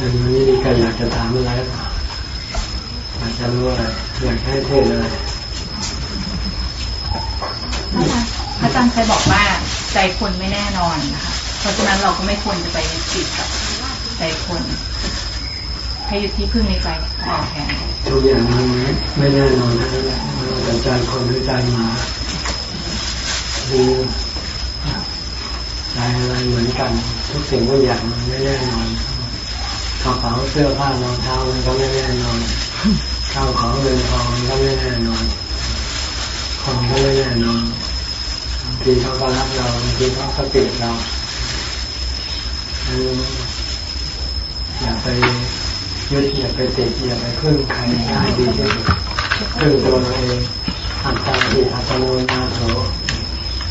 วันนี้มีใครอยากจะถามอะไรเปล่าอยากจะรู้อะไรอยากให้เทศอะไรพระอาจารย์เคยบอกว่าใจคนไม่แน่นอนนะคะเพราะฉะนั้นเราก็ไม่ควรจะไปยึดติดกับใจคนให้ยึดที่พึ่งในใจเราแทนทุกอย่างมันไม่แน่นอนนะแต่ใจคนหรือใจหมาดูใจอะไรเหมือนกัน ทุกสิ่งทุกอย่างมันไม่แน่นอนก ระเป๋าเสื้อผ้ารองเท้ามันก็ไม่แน่นอนข้าวของเงินทองมันก็ไม่แน่นอนของก็ไม่แน่นอนบางทีเขาก็รักเราบางทีเขาก็เกลียดเราอย่าไปยึดอย่าไปติดอย่าไปพึ่งใครได้ดีที่สุดพึ่งตัวเราเองอัตตาหิอัตโนนาโถ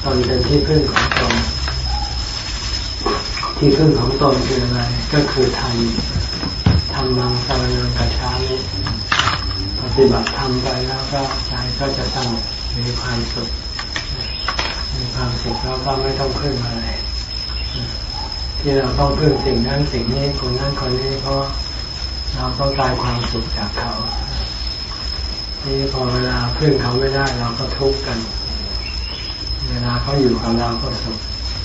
ตนเป็นที่พึ่งของตนที่พึ่งของตนคืออะไร ก็คือธรรม ธรรมังสารนังกัจฉามิปฏิบัติธรรมไปแล้วก็ใจก็จะสงบมีความสุขมีความสุขแล้วก็ไม่ต้องพึ่งอะไร ที่เราต้องพึ่งสิ่งนั้นสิ่งนี้คนนั้นคนนี้เพราะเราต้องการความสุขจากเขาที่พอเวลาพึ่งเขาไม่ได้เราก็ทุกข์กัน เวลาเขาอยู่กับเราก็สุข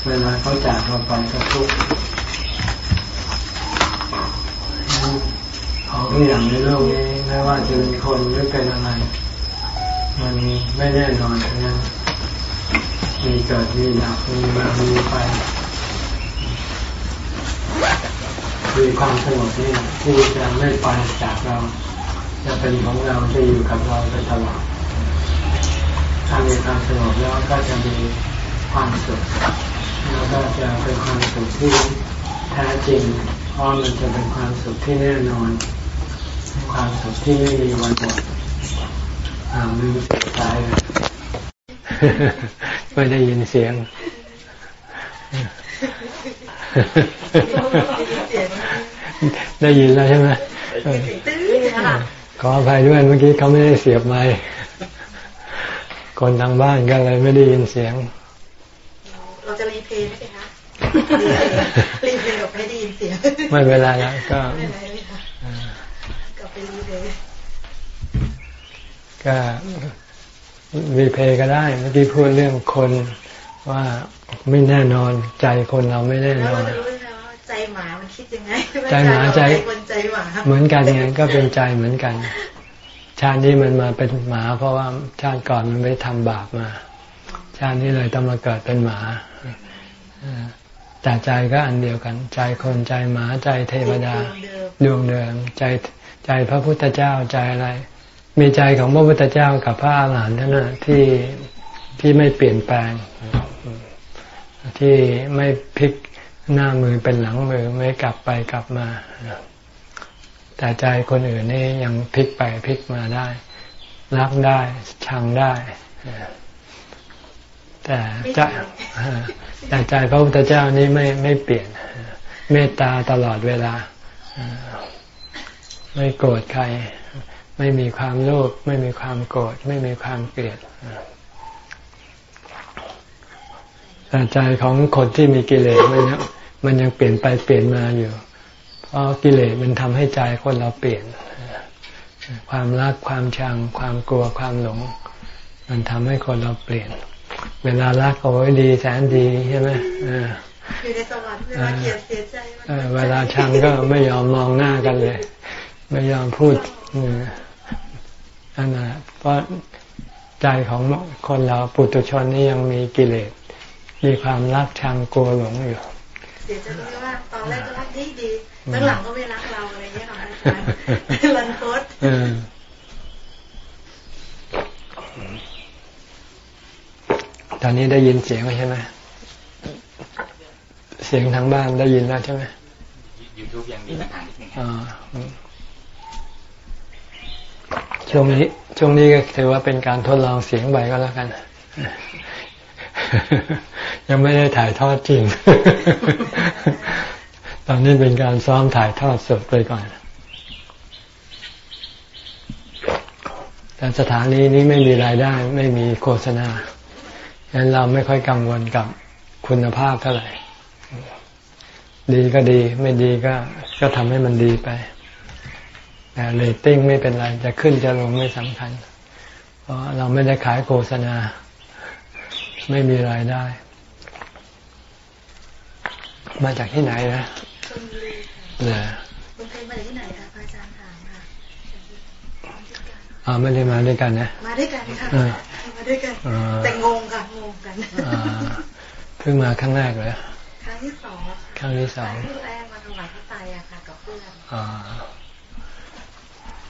เวลาเขาจากเราไปก็ทุกข์ ของทุกอย่างในโลกนี้ไม่ว่าจะเป็นคนหรือเป็นอะไร มันไม่แน่นอนทั้งนั้นมีเกิดมีดับมีมามีไปมีความสงบนี่ที่จะไม่ไปจากเรา จะเป็นของเราจะอยู่กับเราไปตลอดถ้ามีความสงบแล้วก็จะมีความสุขแล้วก็จะเป็นความสุขที่แท้จริงเพราะมันจะเป็นความสุขที่แน่นอน ความสุขที่ไม่มีวันหมดอ่ามือสายไม่ได้ยินเสียงได้ยินแล้วใช่ไหมขออภัยด้วยเมื่อกี้เขาไม่ได้เสียบไมค์คนทางบ้านก็เลยไม่ได้ยินเสียง เราจะรีเพย์ไหมคะรีเพย์แบบไม่ได้ยินเสียง ไม่เวลาแล้วก็กลับไป รีเพย์ก็รีเพย์ก็ได้เมื่อกี้พูดเรื่องคนว่าไม่แน่นอนใจคนเราไม่แน่นอนใจหมามันคิดยังไงใจหมาใจคนใจหมาเหมือนกันไงก็เป็นใจเหมือนกัน ชาตินี้มันมาเป็นหมา เพราะว่าชาติก่อนมันไม่ทำบาปมา ชาตินี้เลยต้องมาเกิดเป็นหมาแต่ใจก็อันเดียวกัน ใจคนใจหมาใจเทวดาดวงเดิมใจ ใจพระพุทธเจ้าใจอะไร มีใจของพระพุทธเจ้ากับพระอาหารหันต์นั่นที่ที่ไม่เปลี่ยนแปลง ที่ไม่พลิกหน้ามือเป็นหลังมือไม่กลับไปกลับมาแต่ใจคนอื่นนี่ยังพลิกไปพลิกมาได้ รักได้ชังได้แต่ใจแต่ใจพระพุทธเจ้านี่ไม่ไม่เปลี่ยนเมตตาตลอดเวลา ไม่โกรธใคร ไม่มีความโลภไม่มีความโกรธไม่มีความเกลียดแต่ใจของคนที่มีกิเลสมันยังมันยังเปลี่ยนไปเปลี่ยนมาอยู่ เพราะกิเลสมันทำให้ใจคนเราเปลี่ยน ความรักความชัง ความกลัวความหลง มันทำให้คนเราเปลี่ยน เวลารักโอ้ยดีแสนดีใช่ไหมอยู่ในสวรรค์เวลาเกลียดเสียใจเวลาชังก็ไม่ยอมมองหน้ากันเลย ไม่ยอมพูดอันนั้นเพราะใจของคนเราปุถุชนนี่ยังมีกิเลส มีความรักชังกลัวหลงอยู่เดี๋ยวจะรู้ว่าตอนแรกก็รักดีดีตอนหลังก็ไม่รักเราอะไรเงี้ยค่ะอาจารย์รันโคตตอนนี้ได้ยินเสียงใช่ไหมเสียงทางบ้านได้ยินแล้วใช่ไหมยูทูบยังมีปัญหานิดนึง ช่วงนี้ช่วงนี้ก็ถือว่าเป็นการทดลองเสียงใบก็แล้วกัน ยังไม่ได้ถ่ายทอดจริง ตอนนี้เป็นการซ้อมถ่ายทอดสดไปก่อนแต่สถานีนี้ไม่มีรายได้ ไม่มีโฆษณาดังนั้นเราไม่ค่อยกังวลกับคุณภาพเท่าไหร่ ดีก็ดี ไม่ดีก็ ก็ทำให้มันดีไป แต่เรตติ้งไม่เป็นไร จะขึ้นจะลงไม่สำคัญ เพราะเราไม่ได้ขายโฆษณา ไม่มีรายได้ มาจากที่ไหนนะชลบุรีเนี่ยคุณเคยมาจากที่ไหนคะพระอาจารย์ถามค่ะอ่าไม่ได้มาด้วยกันนะ มาด้วยกันค่ะเออมาด้วยกันเออแต่งงค่ะงงกันอ่าเพิ่งมาครั้งแรกเลยครั้งที่สองครั้งที่สองครั้งแรกมาถวายพระไตรอะค่ะกับเพื่อนอ่า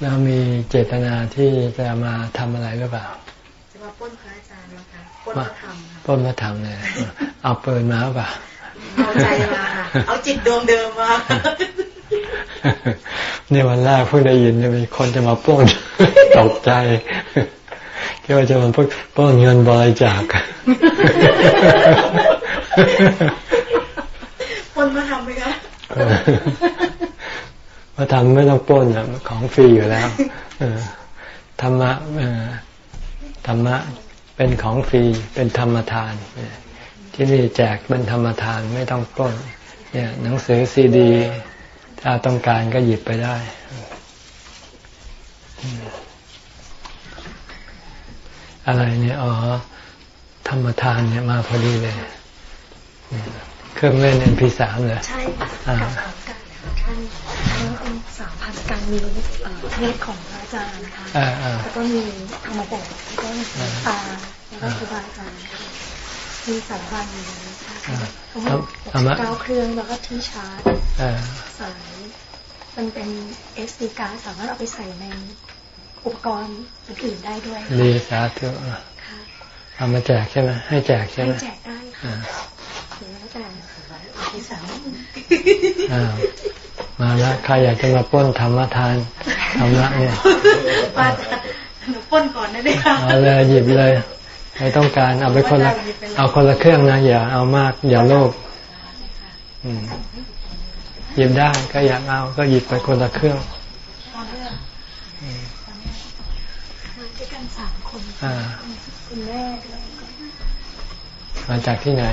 แล้วมีเจตนาที่จะมาทำอะไรหรือเปล่า จะมาปล้นพระอาจารย์นะคะปล้นพระธรรมค่ะปล้นมาทำเลยเอาปืนมาหรือเปล่า เอาใจมาค่ะ เอาจิตดวงเดิมมานี่วันแรกเพิ่งได้ยินจะมีคนจะมาปล้นตกใจคิดว่าจะมาพวกปล้นเงินบริจาคปล้นพระธรรมไหมคะ มาทำไม่ต้องปล้นอะของฟรีอยู่แล้วเออธรรมะเออธรรมะเป็นของฟรีเป็นธรรมทานเออที่นี่แจกเป็นธรรมทานไม่ต้องปล้นเนี่ย หนังสือซีดี ถ้าต้องการก็หยิบไปได้อืมอะไรเนี่ยอ๋อธรรมทานเนี่ยมาพอดีเลยเนี่ยเครื่องเล่น MP3 เลยใช่ค่ะอ่ากับสามกันท่านทั้ง เป็นสามพันการมีเอ่อเทศของพระอาจารย์ค่ะอ่าอ่าแล้วก็มีธรรมบทแล้วก็มีตาแล้วก็ครูบาอาจารย์ค่ะมีสามพันอยู่ในค่ะทั้งหมดเอามาเก้าเครื่องแล้วก็ที่ชาร์จอ่าสายมันเป็น SD card สามารถเอาไปใส่ในอุปกรณ์อื่นๆได้ด้วยดีสาธุค่ะเอามาแจกใช่ไหมให้แจกใช่ให้ไหมแจกได้ค่ะอ่าหรือแล้วแต่ที่สามอ่า มาแล้วใครอยากจะมาปล้นธรรมทานธรรมะเนี่ยพระอาจารย์หนูปล้นก่อนได้ไหมคะเอาเลยหยิบเลยไม่ต้องการเอาไปคนละเอาคนละเครื่องนะอย่าเอามากอย่าโลภอืมหยิบได้ก็อยากเอาก็หยิบไปคนละเครื่องมาด้วยกันสามคนอ่าคุณแม่ด้วยมาจากที่ไหน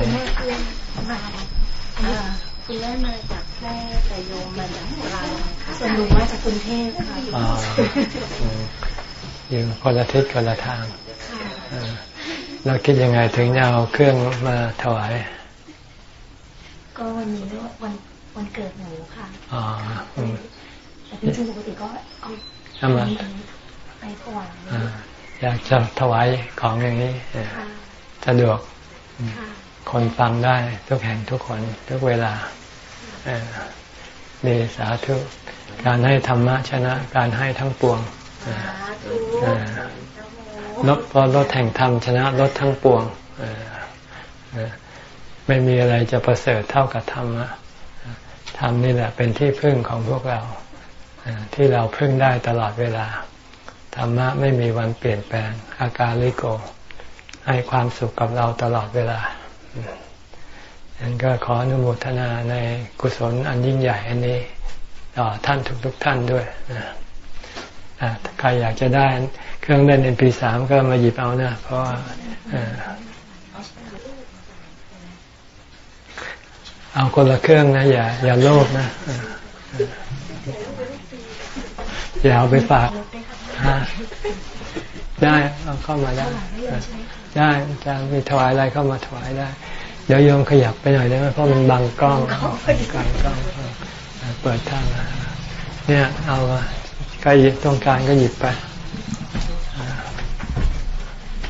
คุณแม่เพื่อนมาอ่าคุณแม่มาจากแพร่แต่โยมมาจากโบราณส่วนหนูมาจากกรุงเทพค่ะอ๋ออืมอยู่คนละทิศคนละทางค่ะเออเราคิดยังไงถึงจะเอาเครื่องมาถวาย ก็วันนี้วันวันเกิดหนูค่ะอ๋ออืมแต่จริงๆปกติก็เอาเอามาไปถวายอ่าอยากจะถวายของอย่างนี้เออค่ะสะดวกค่ะ คนฟังได้ทุกแห่งทุกคนทุกเวลาเดสาธุ การให้ธรรมะชนะ การให้ทั้งปวงลดเพราะลดแห่งธรรมชนะลดทั้งปวงไม่มีอะไรจะประเสริฐเท่ากับธรรมะธรรมนี่แหละเป็นที่พึ่งของพวกเราที่เราพึ่งได้ตลอดเวลา ธรรมะไม่มีวันเปลี่ยนแปลงอาการลิโก ให้ความสุขกับเราตลอดเวลา ดันั้นก็ขออนุโมทนาในกุศลอันยิ่งใหญ่อันนี้ต่อท่านทุกๆทท่านด้วยใครอยากจะได้เครื่องเล่น MP3 ก็มาหยิบเอานะ เพราะว่าเอาคนละเครื่องนะ อย่า อย่าโลภนะอย่าเอาไปฝากได้เอาเข้ามาได้ ได้อาจารย์มีถวายอะไรเข้ามาถวายได้ เดี๋ยวโยมขยับไปหน่อยได้ไหมเพราะมันบังกล้องบังกล้องเออเปิดทางมาเนี่ยเอามาใครต้องการก็หยิบไปอ่า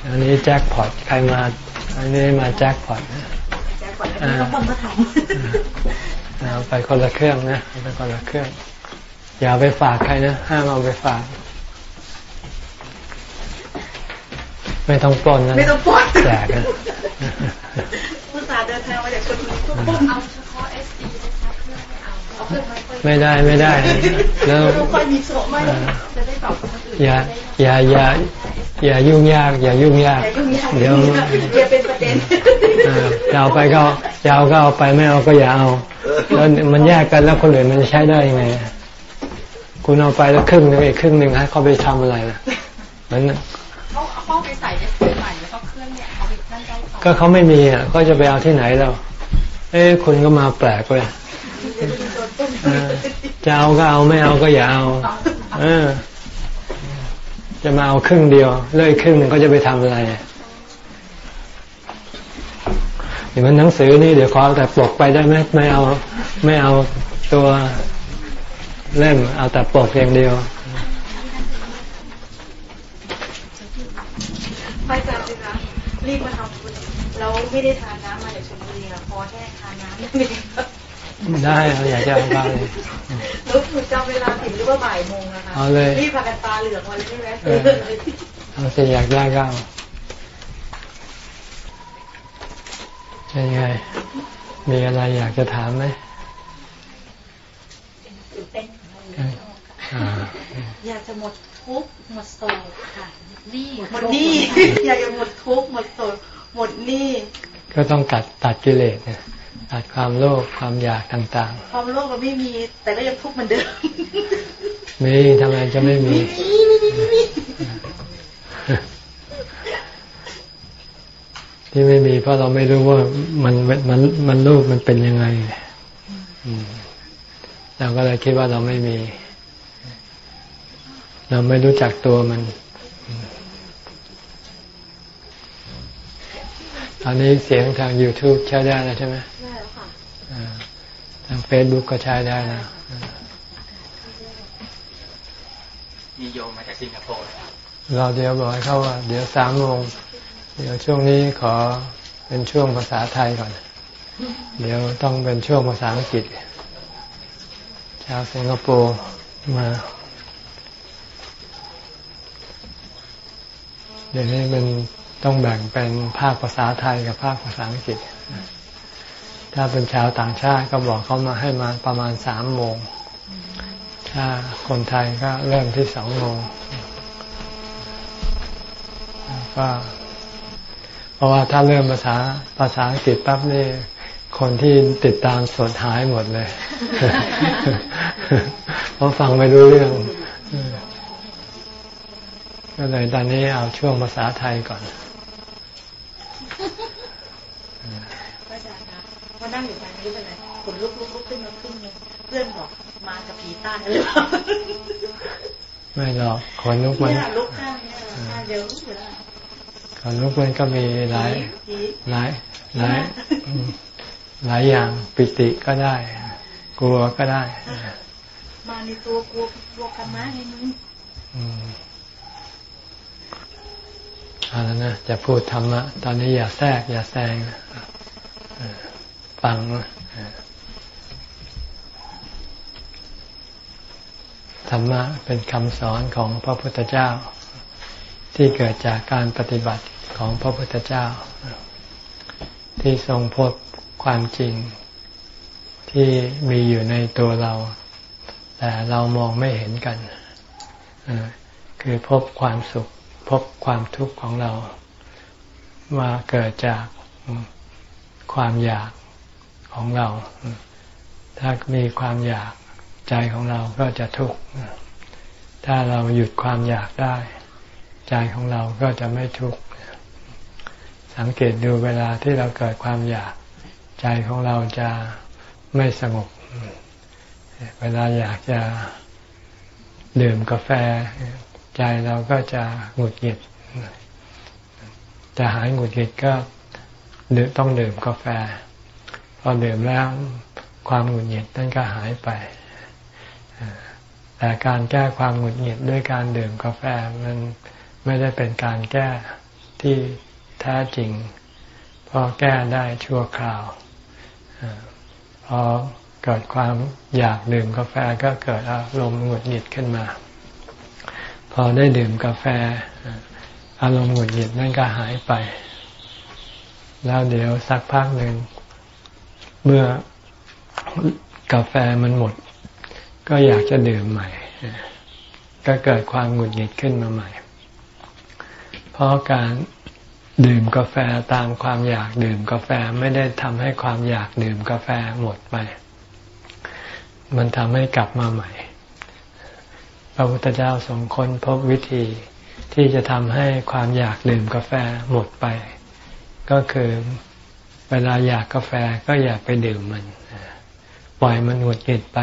อันนี้แจ็คพอตใครมาอันนี้มาแจ็คพอตนะแจกก่อนแล้วนี่ก็ปล้นพระธรรมเอาไปคนละเครื่องนะเอาไปคนละเครื่อง อย่าเอาไปฝากใครนะห้ามเอาไปฝาก ไม่ต้องปล้นนะไม่ต้องปล้นแจกนะผู้สาห์เดินทางมาจากชลบุรีก็ปล้นเอาเฉพาะ SD นะคะเครื่องไม่เอาเอาเครื่องไม้ค่อยไม่ได้ไม่ได้แล้วไม่ค่อยมีโสมไม่เอ่อจะได้ตอบคนอื่นอย่าอย่าอย่าอย่ายุ่งยากอย่ายุ่งยากอย่ายุ่งยากเดี๋ยวอย่าเป็นประเด็นเออจะเอาไปก็จะเอาก็เอาไปไม่เอาก็อย่าเอาแล้วมันแยกกันแล้วคนอื่นมันจะใช้ได้ยังไงคุณเอาไปแล้วครึ่งหนึงอีกครึ่งหนึ่งให้เขาไปทำอะไรล่ะมันเขาเอาเข้าไปใส่ ก็เขาไม่มีอะก็จะไปเอาที่ไหนแล้วเอ้คุณก็มาแปลกเลยจะเอาก็เอาไม่เอาก็อย่าเอาเออ จะมาเอาครึ่งเดียวเลยครึ่งก็จะไปทำอะไรอย่างมันหนังสือนี่เดี๋ยวขอแต่ปลกไปได้ไหมไม่เอา ไม่เอาตัวเล่มเอาแต่ปลกอย่างเดียวไปจับสิคะรีบมา ทำบุญเราไม่ได้ทานน้ำมาจากชลบุรีค่ะพอแค่ทานน้ำนั่นเองค่ะได้เราอยากจะเอาไปเลยรู้สึกจำเวลาผิดหรือว่าบ่ายโมงนะคะเอาเลยรีบพากันตาเหลืองมาเลยใช่ไหมเออเอาสิอยากได้ก็เอาเป็นไง มีอะไรอยากจะถามไหมอ่าอยากจะหมดทุกข์หมดโศกค่ะนี่หมดหนี้อยากจะหมดทุกข์หมดโศก หมดหนี้ก็ต้องตัดตัดกิเลสเนี่ยตัดความโลภความอยากต่างความโลภเราไม่มีแต่ก็ยังทุกข์เหมือนเดิมๆมีทำไมจะไม่มีที่ไม่มีเพราะเราไม่รู้ว่ามันมันมันรูปมันเป็นยังไงอืมเราก็เลยคิดว่าเราไม่มี เราไม่รู้จักตัวมัน ตอนนี้เสียงทาง YouTube ใช้ได้แล้วใช่ไหมได้แล้วค่ะอ่าทาง Facebook ก็ใช้ได้แล้วมีโยมมาจากสิงคโปร์นะครับเราเดี๋ยวบอกให้เขาว่า เดี๋ยวสามโมงเดี๋ยวช่วงนี้ขอเป็นช่วงภาษาไทยก่อน เดี๋ยวต้องเป็นช่วงภาษาอังกฤษ ชาวสิงคโปร์มาเดี๋ยวนี้เป็น ต้องแบ่งเป็นภาคภาษาไทยกับภาคภาษาอังกฤษ ถ้าเป็นชาวต่างชาติก็บอกเขามาให้มาประมาณสามโมง ถ้าคนไทยก็เริ่มที่สองโมงก็เพราะว่าถ้าเริ่มภาษาภาษาอังกฤษปั๊บนี่คนที่ติดตามสดหายหมดเลย เพราะฟังไม่รู้เรื่อง ก็เลยตอนนี้เอาช่วงภาษาไทยก่อนพระอาจารย์คะพอนั่งอยู่ทางนี้เป็นไรขนลุกลุกลุกขึ้นมาขึ้นเลยเพื่อนบอกมากับผีใต้หรือเปล่าไม่หรอกขนลุกมันเนี่ยลุกข้างเนี่ยข้างเดียวลุกอยู่แล้วขนลุกมันก็มีหลายผีหลายหลายอืมหลายอย่างปิติก็ได้ กลัวก็ได้ มาในตัวกลัวกลัวกรรมะไงมึงอืม เอาแล้วนะจะพูดธรรมะ ตอนนี้อย่าแทรก อย่าแซงฟังธรรมะเป็นคำสอนของพระพุทธเจ้า ที่เกิดจากการปฏิบัติของพระพุทธเจ้า ที่ทรงพบความจริงที่มีอยู่ในตัวเรา แต่เรามองไม่เห็นกันคือพบความสุข พบความทุกข์ของเรา ว่าเกิดจากความอยากของเรา ถ้ามีความอยากใจของเราก็จะทุกข์ ถ้าเราหยุดความอยากได้ ใจของเราก็จะไม่ทุกข์ สังเกตดูเวลาที่เราเกิดความอยาก ใจของเราจะไม่สงบ เวลาอยากจะดื่มกาแฟ ใจเราก็จะหงุดหงิดจะหายหงุดหงิดก็ต้องดื่มกาแฟ พอดื่มแล้วความหงุดหงิดนั่นก็หายไปแต่การแก้ความหงุดหงิดด้วยการดื่มกาแฟมันไม่ได้เป็นการแก้ที่แท้จริง พอแก้ได้ชั่วคราวพอเกิดความอยากดื่มกาแฟก็เกิดอารมณ์หงุดหงิดขึ้นมา พอได้ดื่มกาแฟ อารมณ์หงุดหงิดนั่นก็หายไป แล้วเดี๋ยวสักพักหนึ่งเมื่อกาแฟมันหมด ก็อยากจะดื่มใหม่ ก็เกิดความหงุดหงิดขึ้นมาใหม่ เพราะการดื่มกาแฟตามความอยากดื่มกาแฟไม่ได้ทำให้ความอยากดื่มกาแฟหมดไป มันทำให้กลับมาใหม่ ระพุทธเจ้าทรงค้นพบวิธีที่จะทำให้ความอยากดื่มกาแฟหมดไป ก็คือเวลาอยากกาแฟก็อย่าไปดื่มมัน ปล่อยมันหงุดหงิดไป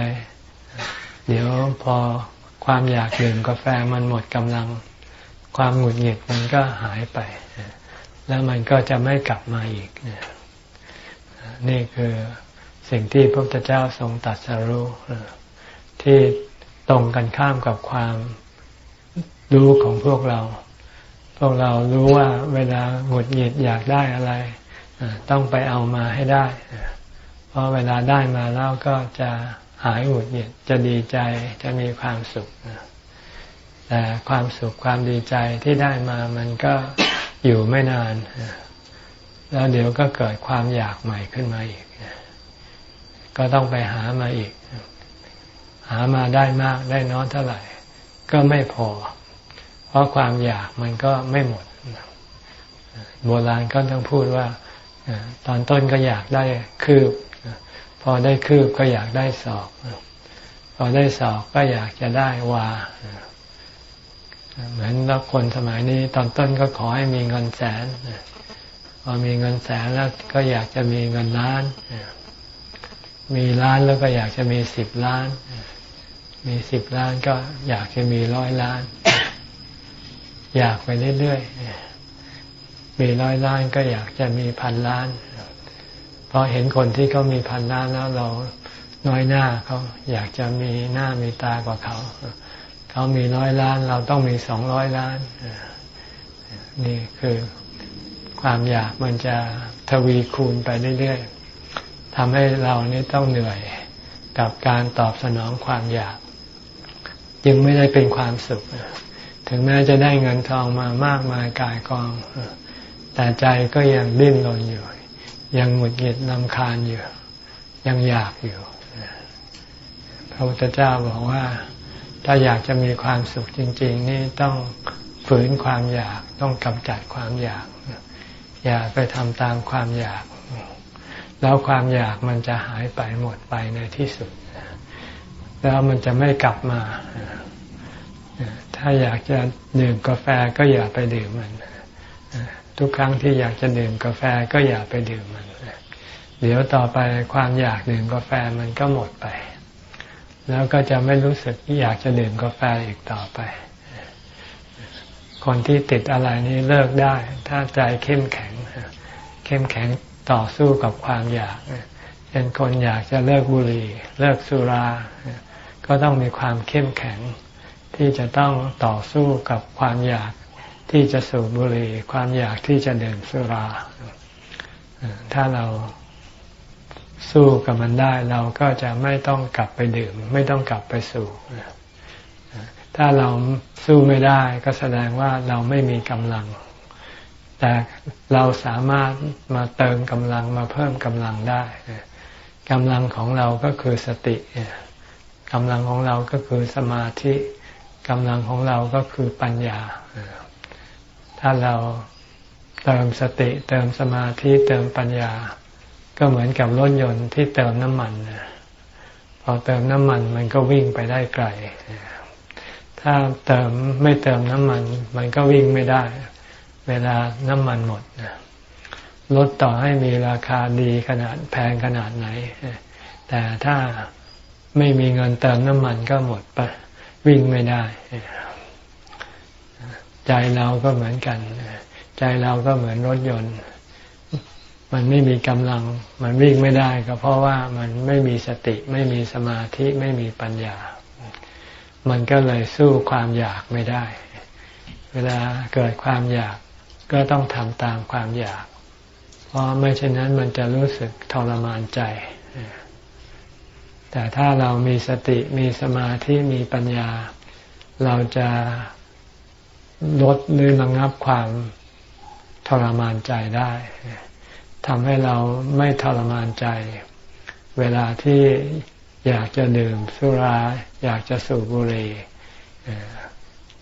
เดี๋ยวพอความอยากดื่มกาแฟมันหมดกำลัง ความหงุดหงิดมันก็หายไป แล้วมันก็จะไม่กลับมาอีก นี่คือสิ่งที่พระพุทธเจ้าทรงตัดสรู้ที่ ตรงกันข้ามกับความรู้ของพวกเรา พวกเรารู้ว่าเวลาหงุดหงิดอยากได้อะไร ต้องไปเอามาให้ได้ เพราะเวลาได้มาแล้วก็จะหายหงุดหงิดจะดีใจจะมีความสุขแต่ความสุขความดีใจที่ได้มามันก็อยู่ไม่นาน แล้วเดี๋ยวก็เกิดความอยากใหม่ขึ้นมาอีก ก็ต้องไปหามาอีก หามาได้มากได้น้อยเท่าไหร่ ก็ไม่พอ เพราะความอยากมันก็ไม่หมด โบราณก็ต้องพูดว่าตอนต้นก็อยากได้คืบ พอได้คืบก็อยากได้ศอก พอได้ศอกก็อยากจะได้วา เหมือนแล้วคนสมัยนี้ ตอนต้นก็ขอให้มีเงินแสนพอมีเงินแสนแล้วก็อยากจะมีเงินล้าน มีล้านแล้วก็อยากจะมีสิบล้าน มีสิบล้านก็อยากจะมีร้อยล้าน อยากไปเรื่อยๆมีร้อยล้านก็อยากจะมีพันล้านพอเห็นคนที่เขามีพันล้านแล้วเราน้อยหน้าเขาอยากจะมีหน้ามีตากว่าเขาเขามีร้อยล้าน เราต้องมีสองร้อยล้านนี่คือความอยากมันจะทวีคูณไปเรื่อยๆทำให้เรานี่ต้องเหนื่อยกับการตอบสนองความอยาก จึงไม่ได้เป็นความสุข ถึงแม้จะได้เงินทองมามากมายกายกอง แต่ใจก็ยังดิ้นรนอยู่ ยังหงุดหงิดลำคาญอยู่ ยังอยากอยู่ พระพุทธเจ้าบอกว่า ถ้าอยากจะมีความสุขจริง ๆ นี่ต้องฝืนความอยากต้องกำจัดความอยาก อย่าไปทำตามความอยาก แล้วความอยากมันจะหายไปหมดไปในที่สุด แล้วมันจะไม่กลับมา ถ้าอยากจะดื่มกาแฟก็อย่าไปดื่มมัน ทุกครั้งที่อยากจะดื่มกาแฟก็อย่าไปดื่มมัน เดี๋ยวต่อไปความอยากดื่มกาแฟมันก็หมดไป แล้วก็จะไม่รู้สึกอยากจะดื่มกาแฟอีกต่อไป คนที่ติดอะไรนี้เลิกได้ ถ้าใจเข้มแข็ง เข้มแข็งต่อสู้กับความอยากเป็นคนอยากจะเลิกบุหรี่ เลิกสุรา ก็ต้องมีความเข้มแข็ง ที่จะต้องต่อสู้กับความอยากที่จะสูบบุหรี่ความอยากที่จะดื่มสุรา ถ้าเราสู้กับมันได้เราก็จะไม่ต้องกลับไปดื่ม ไม่ต้องกลับไปสูบถ้าเราสู้ไม่ได้ก็แสดงว่าเราไม่มีกำลัง แต่เราสามารถมาเติมกำลังมาเพิ่มกำลังได้กำลังของเราก็คือสติ กำลังของเราก็คือสมาธิกำลังของเราก็คือปัญญา ถ้าเราเติมสติเติมสมาธิเติมปัญญา ก็เหมือนกับรถยนต์ที่เติมน้ำมันพอเติมน้ำมันมันก็วิ่งไปได้ไกล ถ้าเติมไม่เติมน้ำมัน มันก็วิ่งไม่ได้ เวลาน้ำมันหมดรถต่อให้มีราคาดีขนาดแพงขนาดไหน แต่ถ้า ไม่มีเงินเติมน้ำมันก็หมดไปวิ่งไม่ได้ ใจเราก็เหมือนกัน ใจเราก็เหมือนรถยนต์ มันไม่มีกำลัง มันวิ่งไม่ได้ก็เพราะว่ามันไม่มีสติ ไม่มีสมาธิ ไม่มีปัญญา มันก็เลยสู้ความอยากไม่ได้ เวลาเกิดความอยากก็ต้องทำตามความอยาก เพราะไม่เช่นนั้นมันจะรู้สึกทรมานใจ แต่ถ้าเรามีสติมีสมาธิมีปัญญา เราจะลดหรือระงับความทรมานใจได้ทำให้เราไม่ทรมานใจ เวลาที่อยากจะดื่มสุรา อยากจะสูบบุหรี่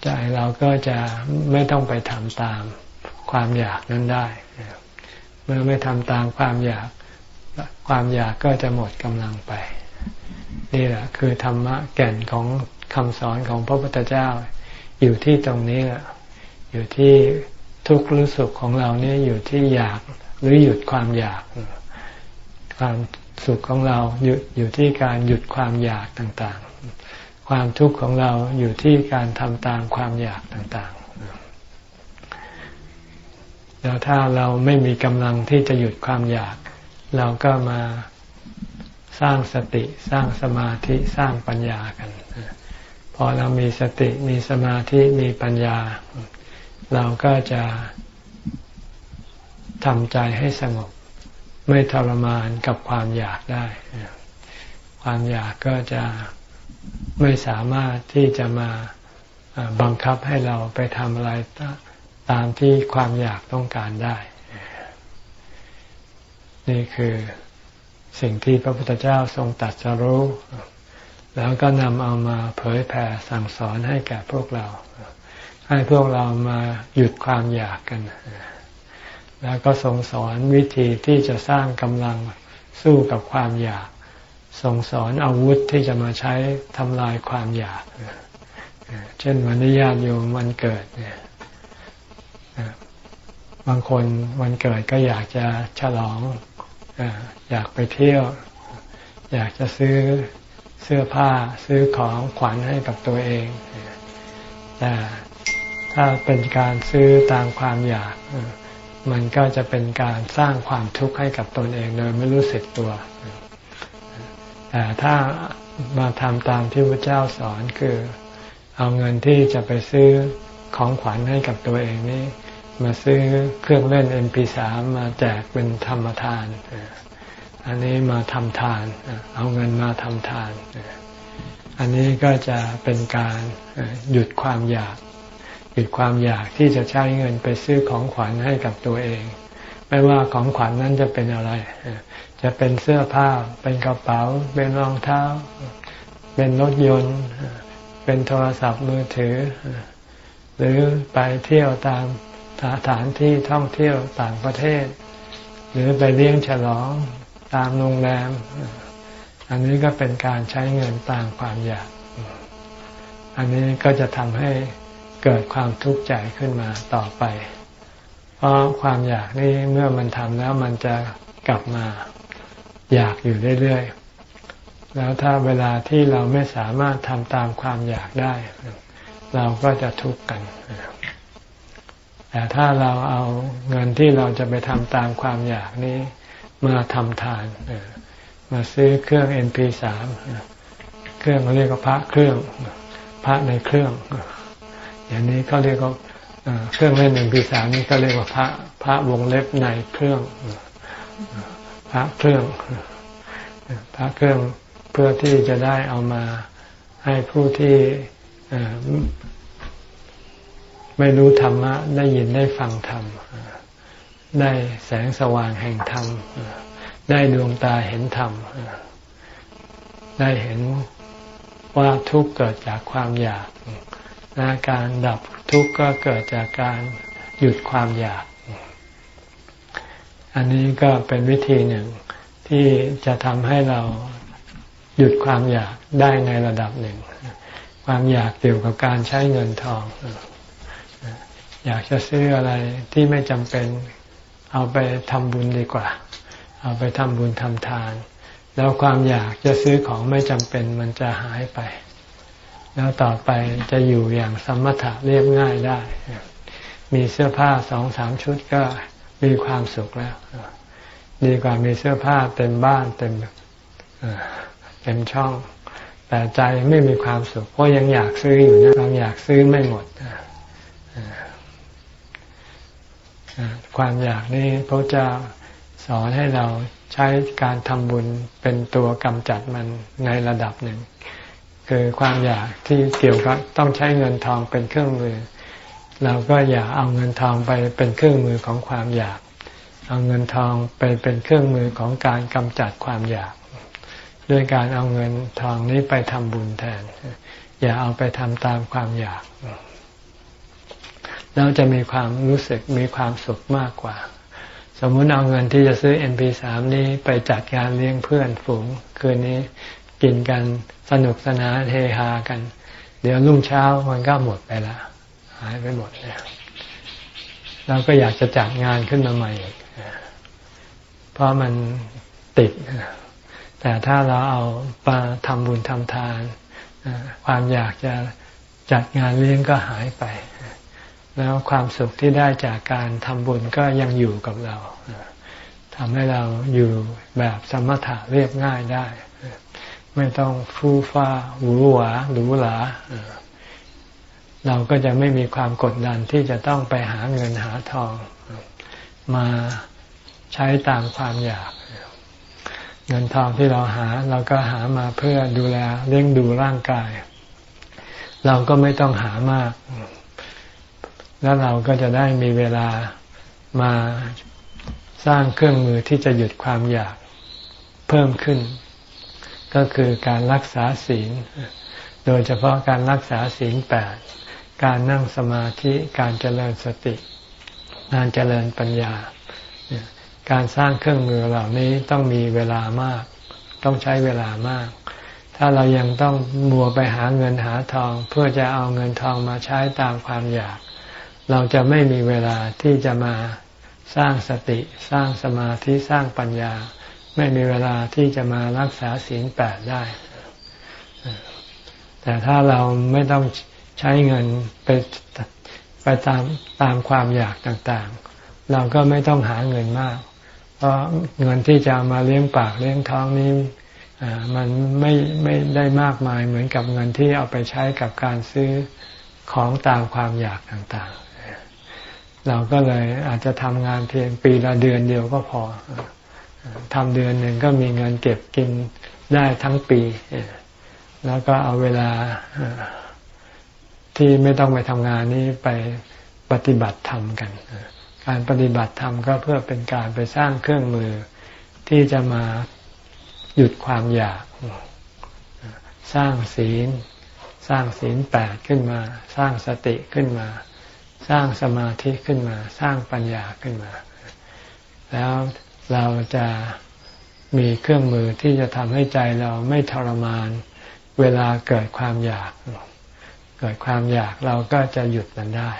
ใจเราก็จะไม่ต้องไปทำตามความอยากนั้นได้ เมื่อไม่ทำตามความอยาก ความอยากก็จะหมดกำลังไป นี่แหละคือธรรมะแก่นของคำสอนของพระพุทธเจ้า อยู่ที่ตรงนี้แหละอยู่ที่ทุกข์รู้สึกของเราเนี่ยอยู่ที่อยากหรือหยุดความอยาก ความสุขของเราหยุดอยู่ที่การหยุดความอยากต่างๆ ความทุกข์ของเราอยู่ที่การทำตามความอยากต่างๆ แล้วถ้าเราไม่มีกำลังที่จะหยุดความอยาก เราก็มา สร้างสติสร้างสมาธิสร้างปัญญากัน พอเรามีสติมีสมาธิมีปัญญา เราก็จะทำใจให้สงบ ไม่ทรมานกับความอยากได้ ความอยากก็จะไม่สามารถที่จะมาบังคับให้เราไปทำอะไรตามที่ความอยากต้องการได้ นี่คือ สิ่งที่พระพุทธเจ้าทรงตัดสรู้ แล้วก็นำเอามาเผยแผ่สั่งสอนให้แก่พวกเรา ให้พวกเรามาหยุดความอยากกัน แล้วก็ทรงสอนวิธีที่จะสร้างกำลังสู้กับความอยากทรงสอนอาวุธที่จะมาใช้ทำลายความอยาก เช่นวันนี้ญาติโยมวันเกิดเนี่ยบางคนวันเกิดก็อยากจะฉลอง อยากไปเที่ยว อยากจะซื้อเสื้อผ้าซื้อของขวัญให้กับตัวเองแต่ถ้าเป็นการซื้อตามความอยาก มันก็จะเป็นการสร้างความทุกข์ให้กับตนเองโดยไม่รู้สึกตัว แต่ถ้ามาทำตามที่พระเจ้าสอนคือ เอาเงินที่จะไปซื้อของขวัญให้กับตัวเองนี้ มาซื้อเครื่องเล่น MP3 มาแจกเป็นธรรมทาน อันนี้มาทำทาน เอาเงินมาทำทาน อันนี้ก็จะเป็นการหยุดความอยาก หยุดความอยากที่จะใช้เงินไปซื้อของขวัญให้กับตัวเอง ไม่ว่าของขวัญนั้นจะเป็นอะไร จะเป็นเสื้อผ้า เป็นกระเป๋า เป็นรองเท้า เป็นรถยนต์ เป็นโทรศัพท์มือถือ หรือไปเที่ยวตาม สถานที่ท่องเที่ยวต่างประเทศ หรือไปเลี้ยงฉลองตามโรงแรม อันนี้ก็เป็นการใช้เงินตามความอยาก อันนี้ก็จะทำให้เกิดความทุกข์ใจขึ้นมาต่อไป เพราะความอยากนี่เมื่อมันทำแล้วมันจะกลับมาอยากอยู่เรื่อยๆ แล้วถ้าเวลาที่เราไม่สามารถทำตามความอยากได้ เราก็จะทุกข์กัน แต่ถ้าเราเอาเงินที่เราจะไปทำตามความอยากนี้มาทำทานมาซื้อเครื่อง MP3 เครื่องเรียกว่าพระเครื่องพระในเครื่อง อย่างนี้เขาเรียกว่าเครื่องเล่น MP3 นี่ก็เรียกว่าพระพระวงเล็บในเครื่องพระเครื่องพระเครื่องเพื่อที่จะได้เอามาให้ผู้ที่ ไม่รู้ธรรมะ ได้ยินได้ฟังธรรม ได้แสงสว่างแห่งธรรม ได้ดวงตาเห็นธรรม ได้เห็นว่าทุกข์เกิดจากความอยากและการดับทุกข์ก็เกิดจากการหยุดความอยาก อันนี้ก็เป็นวิธีหนึ่งที่จะทำให้เราหยุดความอยากได้ในระดับหนึ่ง ความอยากเกี่ยวกับการใช้เงินทอง อยากจะซื้ออะไรที่ไม่จำเป็นเอาไปทำบุญดีกว่า เอาไปทำบุญทำทาน แล้วความอยากจะซื้อของไม่จำเป็นมันจะหายไป แล้วต่อไปจะอยู่อย่างสมถะเรียบง่ายได้ มีเสื้อผ้าสองสามชุดก็มีความสุขแล้ว ดีกว่ามีเสื้อผ้าเต็มบ้านเต็มเต็มช่อง แต่ใจไม่มีความสุขเพราะยังอยากซื้ออยู่นะเราอยากซื้อไม่หมด ความอยากนี้พระเจ้าสอนให้เราใช้การทำบุญเป็นตัวกำจัดมันในระดับหนึ่ง คือความอยากที่เกี่ยวกับต้องใช้เงินทองเป็นเครื่องมือ เราก็อย่าเอาเงินทองไปเป็นเครื่องมือของความอยาก เอาเงินทองไปเป็นเครื่องมือของการกำจัดความอยาก ด้วยการเอาเงินทองนี้ไปทำบุญแทน อย่าเอาไปทำตามความอยาก แล้วจะมีความรู้สึกมีความสุขมากกว่า สมมุติเอาเงินที่จะซื้อ MP3 นี้ไปจัดงานเลี้ยงเพื่อนฝูง คืนนี้กินกันสนุกสนานเฮฮากัน เดี๋ยวรุ่งเช้ามันก็หมดไปละหายไปหมดเนี่ยเราก็อยากจะจัดงานขึ้นมาใหม่อีกเพราะมันติด แต่ถ้าเราเอาไปทำบุญทำทาน ความอยากจะจัดงานเลี้ยงก็หายไป แล้วความสุขที่ได้จากการทำบุญก็ยังอยู่กับเราทำให้เราอยู่แบบสมถะเรียบง่ายได้ ไม่ต้องฟู่ฟ้าหวือหวาหรูหราเราก็จะไม่มีความกดดันที่จะต้องไปหาเงินหาทอง มาใช้ตามความอยาก เงินทองที่เราหา เราก็หามาเพื่อดูแลเลี้ยงดูร่างกาย เราก็ไม่ต้องหามาก แล้วเราก็จะได้มีเวลามาสร้างเครื่องมือที่จะหยุดความอยากเพิ่มขึ้น ก็คือการรักษาศีล โดยเฉพาะการรักษาศีลแปดการนั่งสมาธิการเจริญสติการเจริญปัญญา การสร้างเครื่องมือเหล่านี้ต้องมีเวลามาก ต้องใช้เวลามาก ถ้าเรายังต้องมัวไปหาเงินหาทอง เพื่อจะเอาเงินทองมาใช้ตามความอยาก เราจะไม่มีเวลาที่จะมาสร้างสติ สร้างสมาธิสร้างปัญญา ไม่มีเวลาที่จะมารักษาศีลแปดได้ แต่ถ้าเราไม่ต้องใช้เงินไปไปตามตามความอยากต่างๆ เราก็ไม่ต้องหาเงินมาก เพราะเงินที่จะมาเลี้ยงปากเลี้ยงท้องนี้มันไม่ไม่ได้มากมายเหมือนกับเงินที่เอาไปใช้กับการซื้อของตามความอยากต่างๆ เราก็เลยอาจจะทำงานเพียงปีละเดือนเดียวก็พอทำเดือนหนึ่งก็มีเงินเก็บกินได้ทั้งปี แล้วก็เอาเวลาที่ไม่ต้องไปทำงานนี้ไปปฏิบัติธรรมกัน การปฏิบัติธรรมก็เพื่อเป็นการไปสร้างเครื่องมือที่จะมาหยุดความอยาก สร้างศีล สร้างศีลแปดขึ้นมา สร้างสติขึ้นมา สร้างสมาธิขึ้นมา สร้างปัญญาขึ้นมา แล้วเราจะมีเครื่องมือที่จะทำให้ใจเราไม่ทรมาน เวลาเกิดความอยาก เกิดความอยากเราก็จะหยุดมันได้